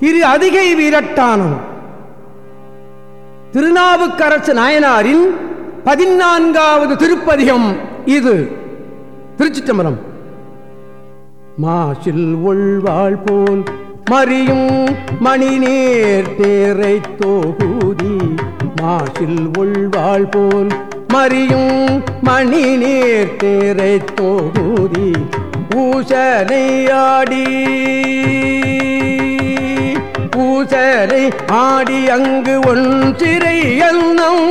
திரு அதிகை வீரட்டானம். திருநாவுக்கரசு நாயனாரின் பதினான்காவது திருப்பதிகம் இது. திருச்சிற்றம்பலம். மாசில் உள்வாள் போல் மறியும் மணி நேர் தேரை தோகுதி. மாசில் உள்வாழ் போல் மறியும் மணி நேர் தேரை தோகுதி. பூசனையாடி பூசரை ஆடி அங்கு ஒன்றிரை எண்ணம்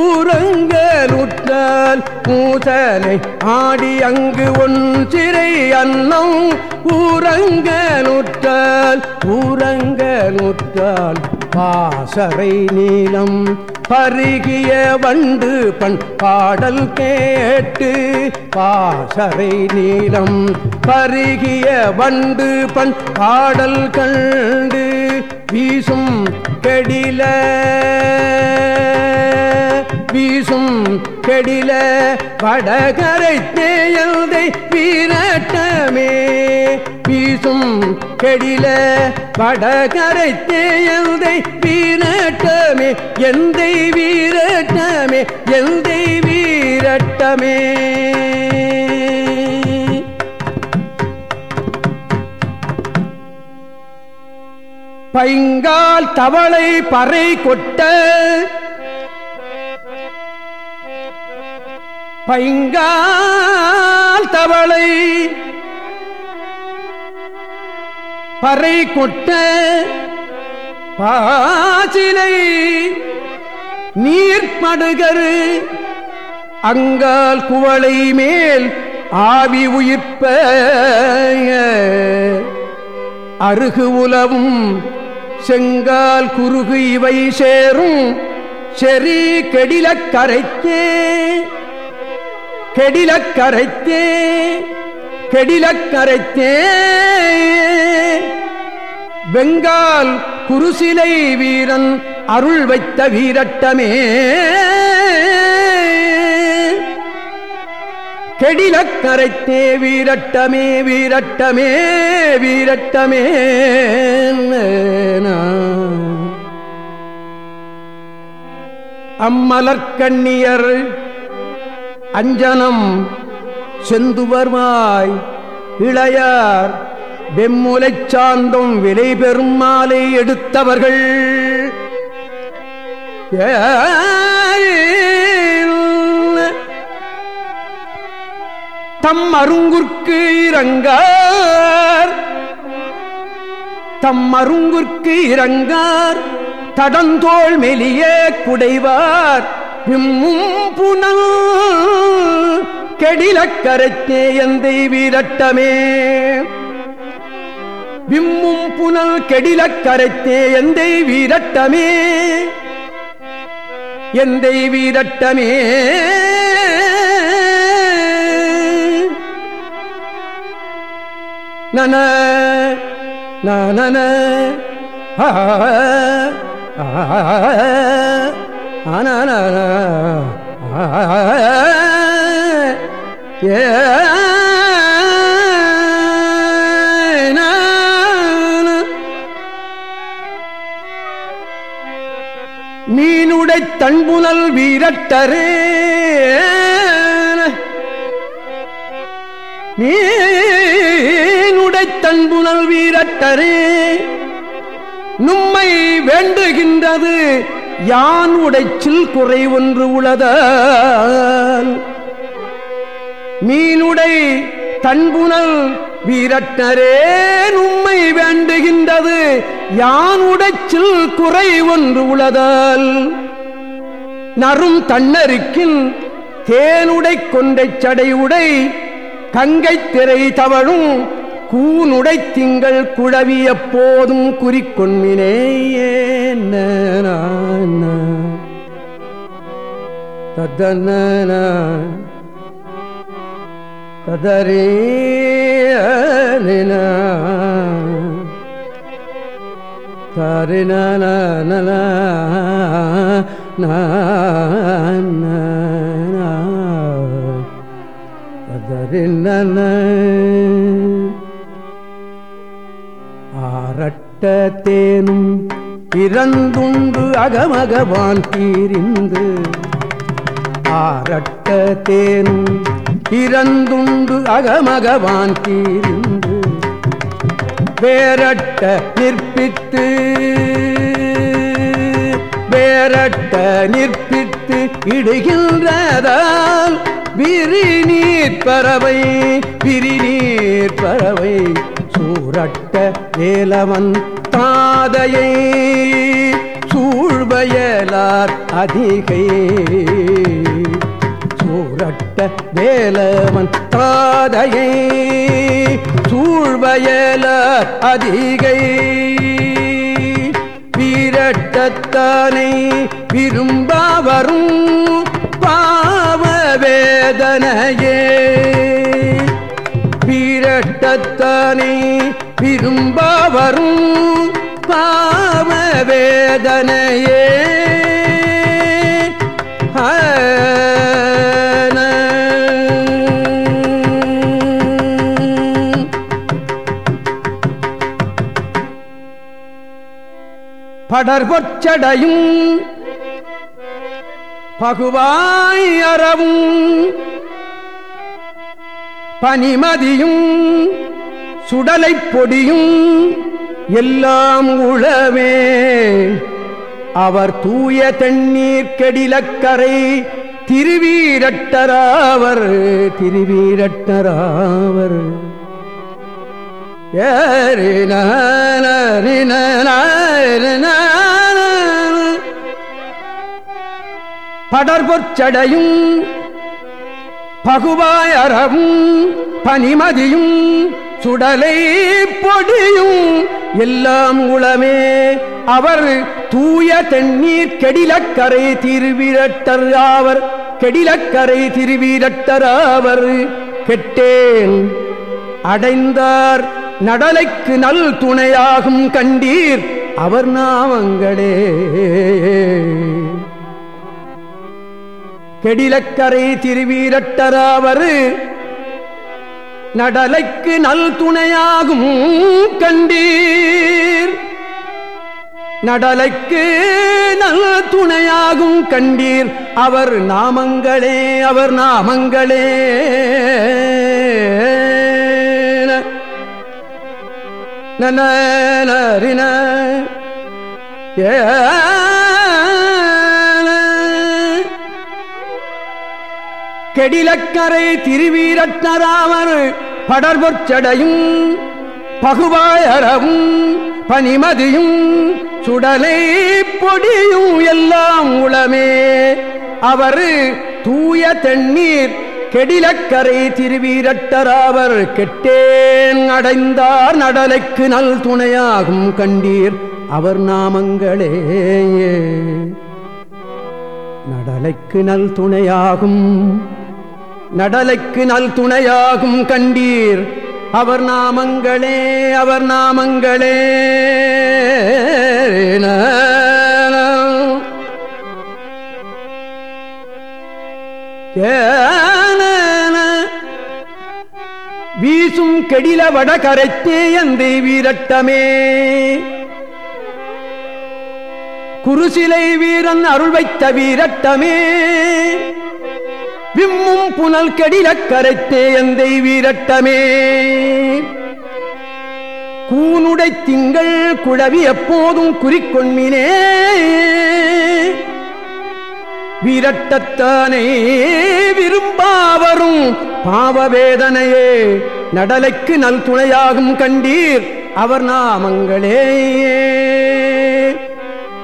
ஊரங்கலுற்றால் பூசலை ஆடி அங்கு ஒன்றிரை அன்னம் ஊரங்கலுற்றால் ஊரங்கலுற்றால் பாசறை நீளம் பருகிய வண்டு பண் பாடல் கேட்டு பாசறை நீளம் பருகிய வண்டு பண் பாடல் கண்டு வீசும் கெடில வீசும் கெடில வடகரை தேயந்தை வீரட்டமே வீசும் கெடில படகரை தேயந்தை வீரட்டமே எந்தை வீரட்டமே எந்தை வீரட்டமே. பைங்கால் தவளை பறை கொட்ட பைங்கால் தவளை பறை கொட்ட பாசிலை நீர்படுகரு அங்கால் குவளை மேல் ஆவி உயிர்ப்ப அருகு உலவும் செங்கால் குறுகு இவை சேரும். செறி கெடில கரைத்தே. கெடில கரைத்தே. கெடில கரைத்தே. வெங்கால் குருசிலை வீரன் அருள் வைத்த வீரட்டமே. கெடிலக்கரைத்தே வீரட்டமே வீரட்டமே வீரட்டமே. அம்மலர்கண்ணியர் அஞ்சனம் செந்துவர்மாய் இளையார் வெம்முலை சாந்தம் விலை பெறும் மாலை எடுத்தவர்கள். தம் அருங்குற்கு இறங்கார். தம் அருங்குற்கு இறங்கார். தடந்தோள் மெலிய குடைவார். விம்மும் புனல் கெடில எந்தை வீரட்டமே. விம்மும் புனல் கெடில கரைத்தே எந்தை வீரட்டமே? எந்தை வீரட்டமே? நன நன ஆன ஏ தன்புணல் வீரட்டரே. மீனுடை தன்புணல் வீரட்டரே. நும்மை வேண்டுகின்றது யான் உடைச்சில் குறை ஒன்று உளதால். மீனுடை தன்புணல் வீரட்டரே. நும்மை வேண்டுகின்றது யான் உடைச்சில் குறை ஒன்று உளதல். நரும் தன்னருக்கின் தேனுடை கொண்டை சடையுடை கங்கை திரை தவழும் கூனுடை திங்கள் குழவிய போதும் குறிக்கொன்மினே தத்தன ததரே தரின ஆரட்ட தேனும் பிறந்துண்டு அகமகவான் தீரிந்து. ஆரட்ட தேனும் இறந்துண்டு அகமகவான் தீரிந்து. வேரட்ட நிற்பித்து வேரட்ட நிற்பித்து இடுகின்றதால் விரிநீர் பறவை விரிநீர் பறவை சூரட்ட வேலவன் தாதையை சூழ்வயலார் அதிகை. சூரட்ட வேலவன் தாதையை சூழ்வயலார் அதிகை. வீரட்டத்தானை விரும்ப வரும் பாவ வேதனையே வீரட்டத்தானை விரும்ப வரும் பாவ வேதனையே படர்பொச்சடையும் பகுவாய் அறவும். பனிமதியும். சுடலை பொடியும். எல்லாம் உளவே அவர் தூய தண்ணீர் கெடிலக்கரை திருவீரட்டராவர் திருவீரட்டராவர். ஏறின படர்பொச்சடையும் பகுவாயறவும் பனிமதியும் சுடலை பொடியும் எல்லாம் உளமே. அவர் தூய தண்ணீர் கெடிலக்கரை திருவிரட்டர் ஆவர். கெடிலக்கரை திருவிரட்டர் ஆவர். கெட்டேன் அடைந்தார் நடலைக்கு நல் துணையாகும் கண்டீர் அவர் நாமங்களே. கெடிலக்கரை திருவீரட்டராவர் நடலைக்கு நல் துணையாகும் கண்டீர். நடலைக்கு நல் துணையாகும் கண்டீர். அவர் நாமங்களே அவர் நாமங்களே. நரின ஏ கெடிலக்கரை திருவீரட்டராமர் படர்பொற்சடையும் பகுவாயரவும் பனிமதியும் சுடலை பொடியும் எல்லாம் உளமே. அவர் தூய தண்ணீர் கெடிலக்கரை திருவீரட்டராவர் கெட்டேன் அடைந்தார் நடலைக்கு நல் துணையாகும் கண்டீர் அவர் நாமங்களே. நடலைக்கு நல் துணையாகும் நடலைக்கு நல் துணையாகும் கண்டீர் அவர் நாமங்களே அவர் நாமங்களே. ஏ வீசும் கெடில வட கரைத்தே எந்தை வீரட்டமே. குருசிலை வீரன் அருள் வைத்த வீரட்டமே. விம்மும் புனல் கடில கரைத்தே எந்தை வீரட்டமே. கூனுடை திங்கள் குழவி எப்போதும் குறிக்கொண்மினே. வீரட்டத்தானே விரும்பாவரும் பாவவேதனையே நடலைக்கு நல் துணையாகும் கண்டீர் அவர் நாமங்களே.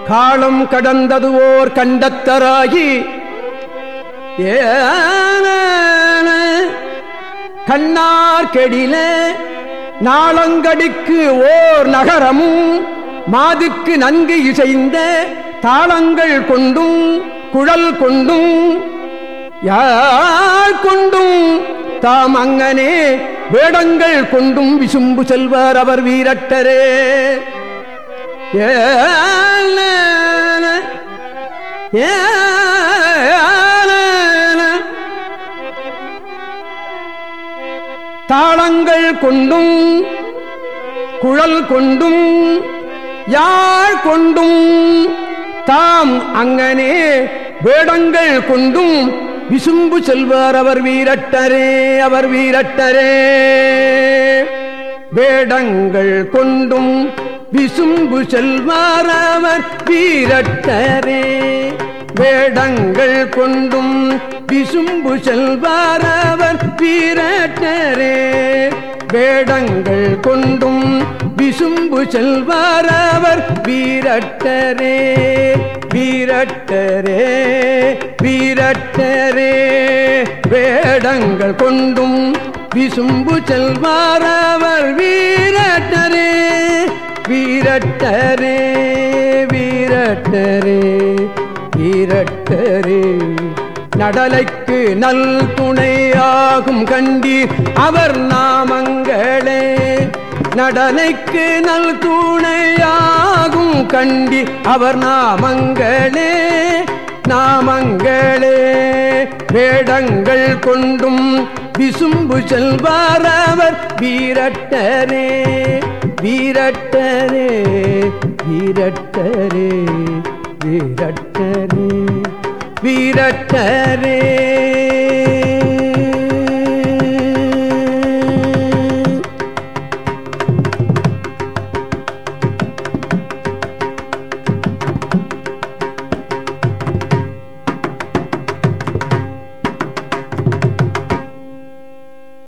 காலம் கடந்தது ஓர் கண்டத்தராகி கண்ணார் கெடிலே நாளங்கடிக்கு ஓர் நகரமும் மாதுக்கு நன்கு இசைந்த தாளங்கள் கொண்டும் குழல் கொண்டும் யார் கொண்டும் தாம் அங்கனே வேடங்கள் கொண்டும் விசும்பு செல்வார் அவர் வீரட்டரே. ஏ தாளங்கள் கொண்டும் குழல் கொண்டும் யாழ் கொண்டும் தாம் அங்கனே வேடங்கள் கொண்டும் விசும்பு செல்வார் அவர் வீரட்டரே அவர் வீரட்டரே. வேடங்கள் கொண்டும் விசும்பு செல்வார் அவர் வீரட்டரே. வேடங்கள் கொண்டும் விசும்பு செல்வார் அவர் வீரட்டரே. வேடங்கள் கொண்டும் விசும்பு செல்வார் அவர். வீரட்டரே வீரட்டரே வீரட்டரே. வேடங்கள் கொண்டும் விசும்பு செல்வார் அவர். வீரட்டரே வீரட்டரே வீரட்டரே வீரட்டரே. நடலைக்கு நல் துணையாகும் கண்டீர். அவர் நாமங்கள் நடனைக்கு நல் துணையாகும் கண்டி அவர் நாமங்களே நாமங்களே. வேடங்கள் கொண்டும் விசும்பு செல்வார் அவர் வீரட்டரே வீரட்டரே வீரட்டரே வீரட்டரே வீரட்டரே.